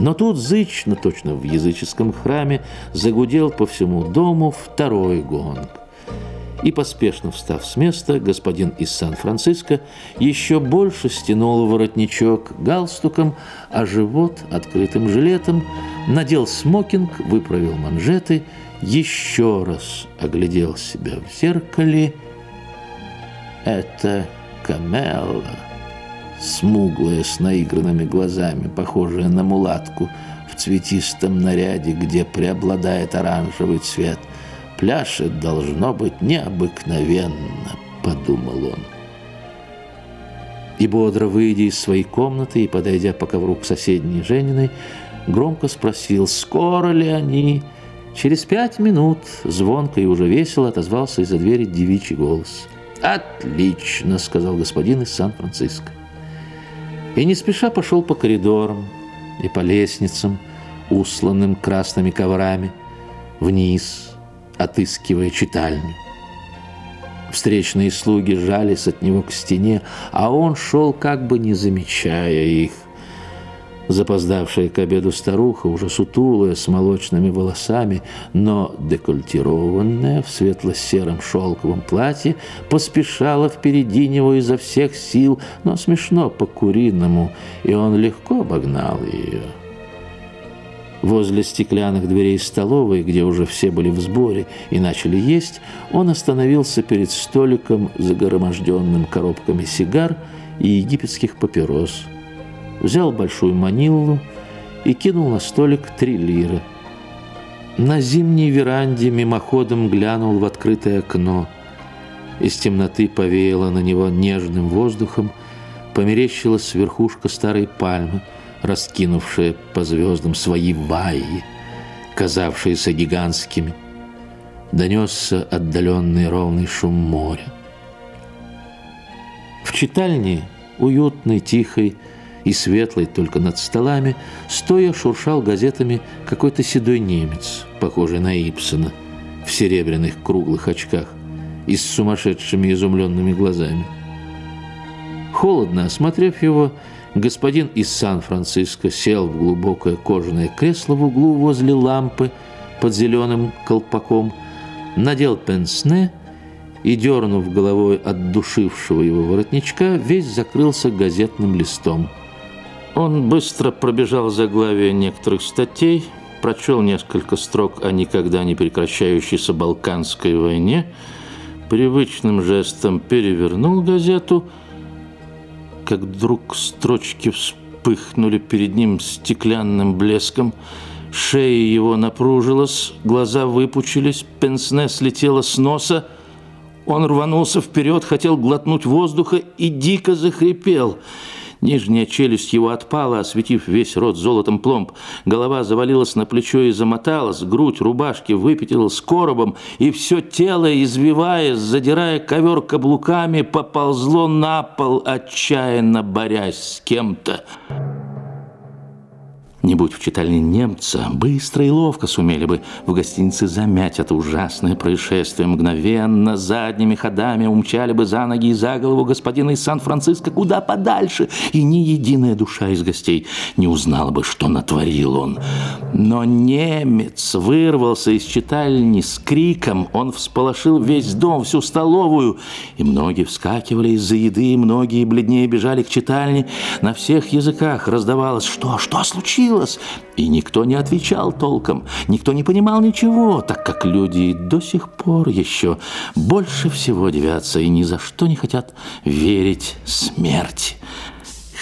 Но тут зычно, точно в языческом храме, загудел по всему дому второй гонг. И, поспешно встав с места, господин из Сан-Франциско еще больше стянул воротничок галстуком, а живот открытым жилетом, надел смокинг, выправил манжеты, еще раз оглядел себя в зеркале. Это Камелла смуглая, с наигранными глазами, похожая на мулатку, в цветистом наряде, где преобладает оранжевый цвет. Пляшет, должно быть, необыкновенно, подумал он. И бодро выйдя из своей комнаты и подойдя по ковру к соседней Жениной, громко спросил, скоро ли они... Через пять минут звонко и уже весело отозвался из-за двери девичий голос. «Отлично!» — сказал господин из Сан-Франциско и не спеша пошел по коридорам и по лестницам, усланным красными коврами, вниз, отыскивая читальню. Встречные слуги жались от него к стене, а он шел, как бы не замечая их – Запоздавшая к обеду старуха, уже сутулая, с молочными волосами, но декольтированная в светло-сером шелковом платье, поспешала впереди него изо всех сил, но смешно по-куриному, и он легко обогнал ее. Возле стеклянных дверей столовой, где уже все были в сборе и начали есть, он остановился перед столиком, загроможденным коробками сигар и египетских папирос – взял большую маниллу и кинул на столик три лиры. На зимней веранде мимоходом глянул в открытое окно. Из темноты повеяло на него нежным воздухом, померещилась верхушка старой пальмы, раскинувшая по звездам свои ваи, казавшиеся гигантскими. Донесся отдаленный ровный шум моря. В читальне, уютной, тихой, и светлый только над столами, стоя шуршал газетами какой-то седой немец, похожий на Ипсона, в серебряных круглых очках и с сумасшедшими изумленными глазами. Холодно осмотрев его, господин из Сан-Франциско сел в глубокое кожаное кресло в углу возле лампы под зеленым колпаком, надел пенсне и, дернув головой от душившего его воротничка, весь закрылся газетным листом – он быстро пробежал заглавие некоторых статей, прочел несколько строк о никогда не прекращающейся Балканской войне, привычным жестом перевернул газету, как вдруг строчки вспыхнули перед ним стеклянным блеском, шея его напружилась, глаза выпучились, пенсне слетело с носа, он рванулся вперед, хотел глотнуть воздуха и дико захрипел – Нижняя челюсть его отпала, осветив весь рот золотом пломб. Голова завалилась на плечо и замоталась, грудь рубашки выпятилась коробом, и все тело, извиваясь, задирая ковер каблуками, поползло на пол, отчаянно борясь с кем-то. Не будь в читальне немца, быстро и ловко сумели бы в гостинице замять это ужасное происшествие. Мгновенно, задними ходами умчали бы за ноги и за голову господина из Сан-Франциско куда подальше, и ни единая душа из гостей не узнала бы, что натворил он. Но немец вырвался из читальни с криком, он всполошил весь дом, всю столовую, и многие вскакивали из-за еды, многие бледнее бежали к читальне. На всех языках раздавалось «Что? Что случилось?» Случилось? И никто не отвечал толком, никто не понимал ничего, так как люди до сих пор еще больше всего девятся и ни за что не хотят верить смерти.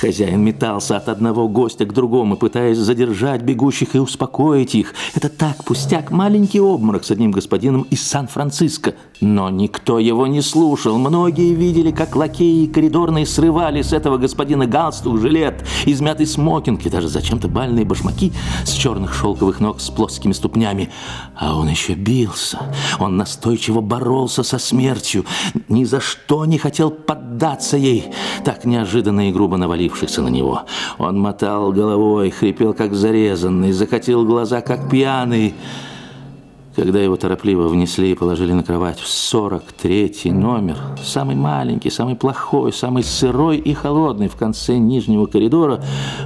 Хозяин метался от одного гостя к другому, пытаясь задержать бегущих и успокоить их. Это так, пустяк, маленький обморок с одним господином из Сан-Франциско. Но никто его не слушал. Многие видели, как лакеи и коридорные срывали с этого господина галстук, жилет, измятый смокинг и даже зачем-то бальные башмаки с черных шелковых ног с плоскими ступнями. А он еще бился. Он настойчиво боролся со смертью. Ни за что не хотел поддаться ей. Так неожиданно и грубо навалив навалившихся на него. Он мотал головой, хрипел как зарезанный, закатил глаза как пьяный. Когда его торопливо внесли и положили на кровать в 43-й номер, самый маленький, самый плохой, самый сырой и холодный в конце нижнего коридора,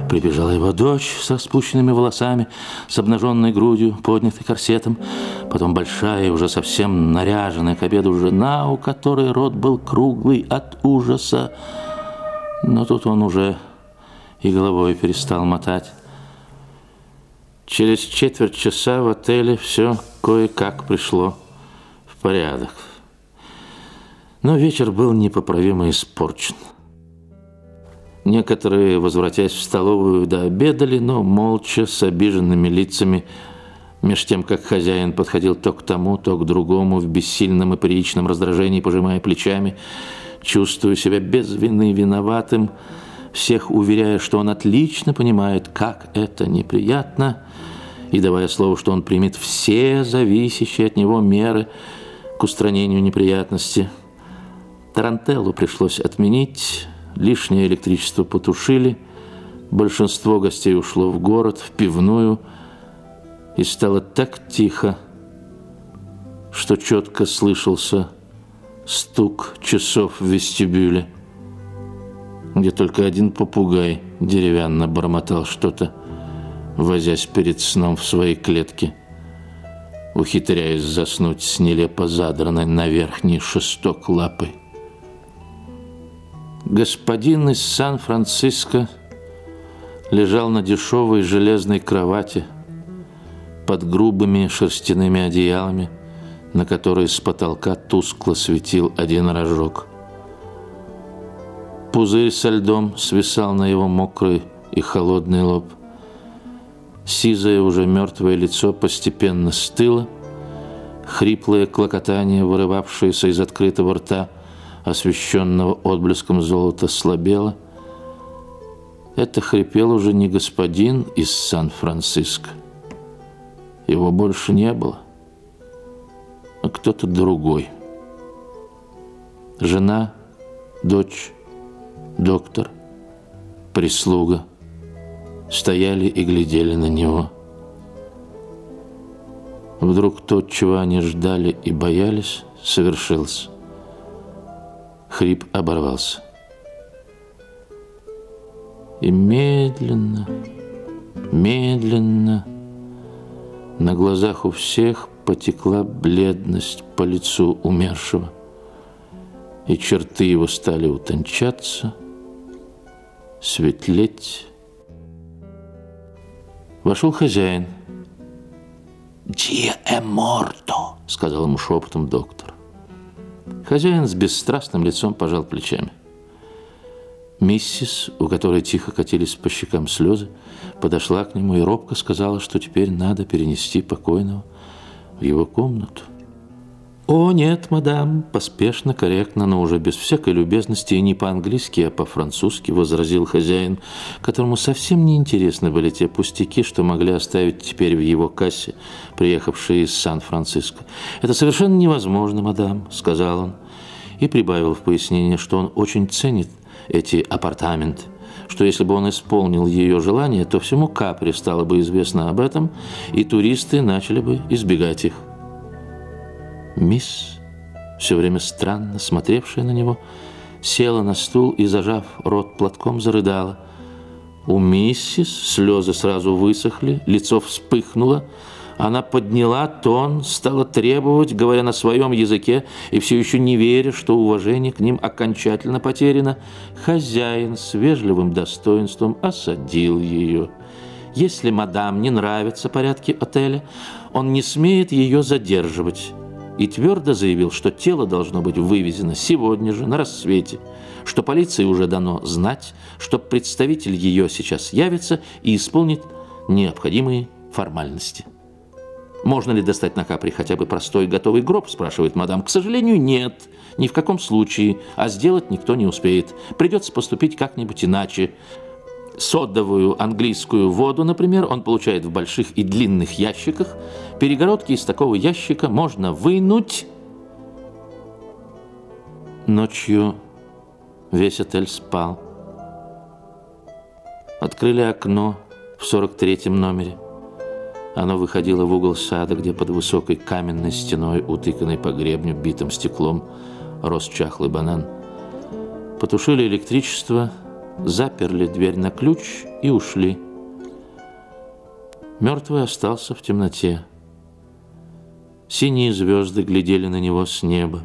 прибежала его дочь со спущенными волосами, с обнаженной грудью, поднятой корсетом, потом большая, уже совсем наряженная к обеду жена, у которой рот был круглый от ужаса. Но тут он уже и головой перестал мотать. Через четверть часа в отеле все кое-как пришло в порядок. Но вечер был непоправимо испорчен. Некоторые, возвратясь в столовую, дообедали, но молча, с обиженными лицами, меж тем, как хозяин подходил то к тому, то к другому, в бессильном и приличном раздражении, пожимая плечами, чувствуя себя без вины виноватым, всех уверяя, что он отлично понимает, как это неприятно, и давая слово, что он примет все зависящие от него меры к устранению неприятности. Тарантеллу пришлось отменить, лишнее электричество потушили, большинство гостей ушло в город, в пивную, и стало так тихо, что четко слышался стук часов в вестибюле где только один попугай деревянно бормотал что-то, возясь перед сном в своей клетке, ухитряясь заснуть с нелепо задранной на верхний шесток лапы. Господин из Сан-Франциско лежал на дешевой железной кровати под грубыми шерстяными одеялами, на которые с потолка тускло светил один рожок – Пузырь со льдом свисал на его мокрый и холодный лоб. Сизое, уже мертвое лицо постепенно стыло. Хриплое клокотание, вырывавшееся из открытого рта, освещенного отблеском золота, слабело. Это хрипел уже не господин из Сан-Франциско. Его больше не было, а кто-то другой. Жена, дочь, доктор, прислуга стояли и глядели на него. Вдруг то, чего они ждали и боялись, совершилось. Хрип оборвался. И медленно, медленно на глазах у всех потекла бледность по лицу умершего, и черты его стали утончаться – светлеть. Вошел хозяин. «Диа е морто», — сказал ему шепотом доктор. Хозяин с бесстрастным лицом пожал плечами. Миссис, у которой тихо катились по щекам слезы, подошла к нему и робко сказала, что теперь надо перенести покойного в его комнату. «О, нет, мадам!» – поспешно, корректно, но уже без всякой любезности и не по-английски, а по-французски возразил хозяин, которому совсем не интересны были те пустяки, что могли оставить теперь в его кассе, приехавшие из Сан-Франциско. «Это совершенно невозможно, мадам», – сказал он, и прибавил в пояснение, что он очень ценит эти апартаменты что если бы он исполнил ее желание, то всему Капри стало бы известно об этом, и туристы начали бы избегать их. Мисс, все время странно смотревшая на него, села на стул и, зажав рот платком, зарыдала. У миссис слезы сразу высохли, лицо вспыхнуло, она подняла тон, стала требовать, говоря на своем языке и все еще не веря, что уважение к ним окончательно потеряно. Хозяин с вежливым достоинством осадил ее. Если мадам не нравятся порядки отеля, он не смеет ее задерживать и твердо заявил, что тело должно быть вывезено сегодня же, на рассвете, что полиции уже дано знать, что представитель ее сейчас явится и исполнит необходимые формальности. «Можно ли достать на капри хотя бы простой готовый гроб?» – спрашивает мадам. «К сожалению, нет. Ни в каком случае. А сделать никто не успеет. Придется поступить как-нибудь иначе. Содовую английскую воду, например, он получает в больших и длинных ящиках. Перегородки из такого ящика можно вынуть. Ночью весь отель спал. Открыли окно в 43-м номере. Оно выходило в угол сада, где под высокой каменной стеной, утыканной по гребню битым стеклом, рос чахлый банан. Потушили электричество, заперли дверь на ключ и ушли. Мертвый остался в темноте. Синие звезды глядели на него с неба.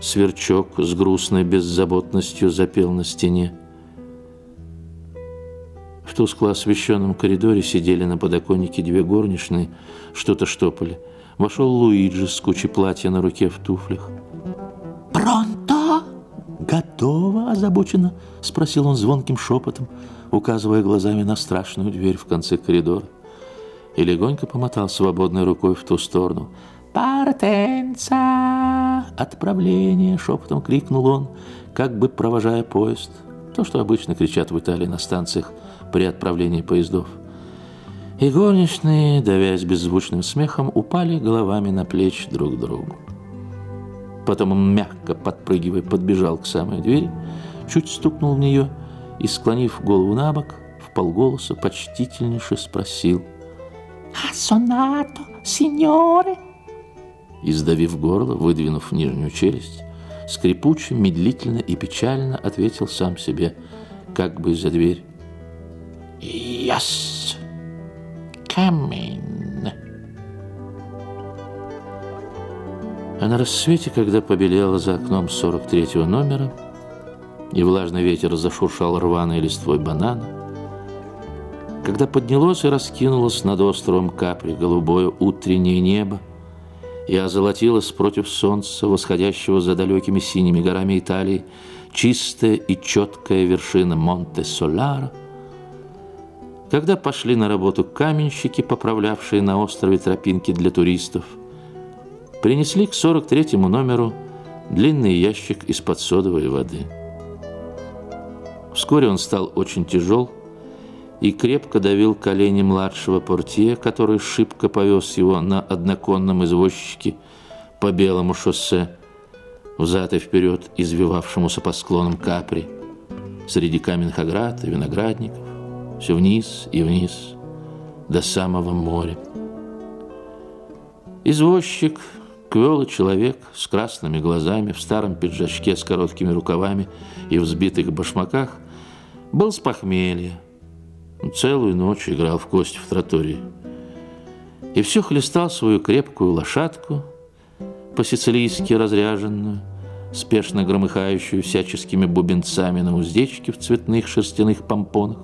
Сверчок с грустной беззаботностью запел на стене. В тускло освещенном коридоре сидели на подоконнике две горничные, что-то штопали. Вошел Луиджи с кучей платья на руке в туфлях. «Готово?» – озабоченно спросил он звонким шепотом, указывая глазами на страшную дверь в конце коридора. И легонько помотал свободной рукой в ту сторону. «Партенца!» «Отправление!» – шепотом крикнул он, как бы провожая поезд. То, что обычно кричат в Италии на станциях при отправлении поездов. И горничные, давясь беззвучным смехом, упали головами на плечи друг другу. Потом он, мягко подпрыгивая, подбежал к самой двери, чуть стукнул в нее и, склонив голову на бок, в полголоса почтительнейше спросил «А сонато, сеньоре?» И, сдавив горло, выдвинув нижнюю челюсть, скрипуче, медлительно и печально ответил сам себе, как бы за дверь. «Yes, coming». А на рассвете, когда побелело за окном 43-го номера, и влажный ветер зашуршал рваной листвой банана, когда поднялось и раскинулось над островом Капри голубое утреннее небо, и озолотилась против солнца, восходящего за далекими синими горами Италии, чистая и четкая вершина Монте-Соляро, когда пошли на работу каменщики, поправлявшие на острове тропинки для туристов – принесли к 43-му номеру длинный ящик из-под содовой воды. Вскоре он стал очень тяжел и крепко давил колени младшего портье, который шибко повез его на одноконном извозчике по белому шоссе, взад и вперед извивавшемуся по склонам Капри, среди каменных оград и виноградников, все вниз и вниз, до самого моря. Извозчик Квелый человек с красными глазами, в старом пиджачке с короткими рукавами и взбитых башмаках был с похмелья. Целую ночь играл в кости в тротории. И все хлестал свою крепкую лошадку, по-сицилийски разряженную, спешно громыхающую всяческими бубенцами на уздечке в цветных шерстяных помпонах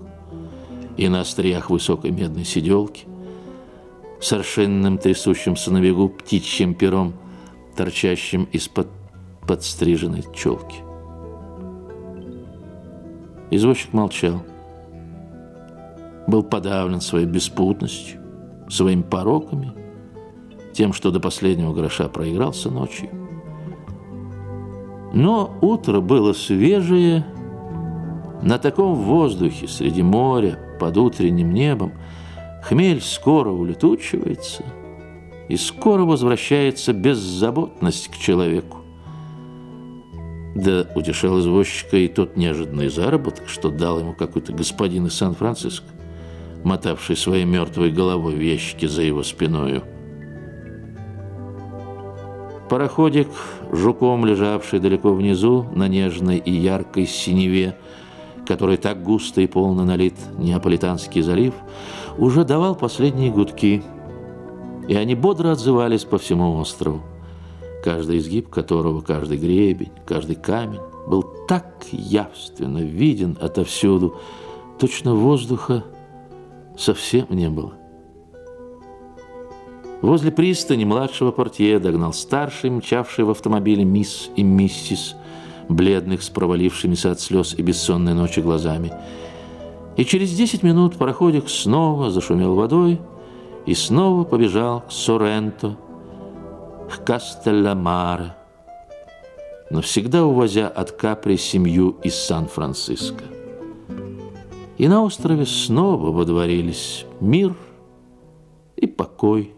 и на остриях высокой медной сиделки – совершенным трясущимся на бегу птичьим пером, торчащим из-под подстриженной челки. Извозчик молчал. Был подавлен своей беспутностью, своими пороками, тем, что до последнего гроша проигрался ночью. Но утро было свежее, на таком воздухе среди моря, под утренним небом – Хмель скоро улетучивается, и скоро возвращается беззаботность к человеку. Да утешал извозчика и тот неожиданный заработок, что дал ему какой-то господин из Сан-Франциско, мотавший своей мертвой головой в ящике за его спиною. Пароходик, жуком лежавший далеко внизу, на нежной и яркой синеве, который так густо и полно налит Неаполитанский залив, уже давал последние гудки, и они бодро отзывались по всему острову, каждый изгиб которого, каждый гребень, каждый камень был так явственно виден отовсюду, точно воздуха совсем не было. Возле пристани младшего портье догнал старший, мчавший в автомобиле мисс и миссис бледных с провалившимися от слез и бессонной ночи глазами. И через десять минут пароходик снова зашумел водой и снова побежал к Соренто, к Кастелламаре, навсегда увозя от Капри семью из Сан-Франциско. И на острове снова водворились мир и покой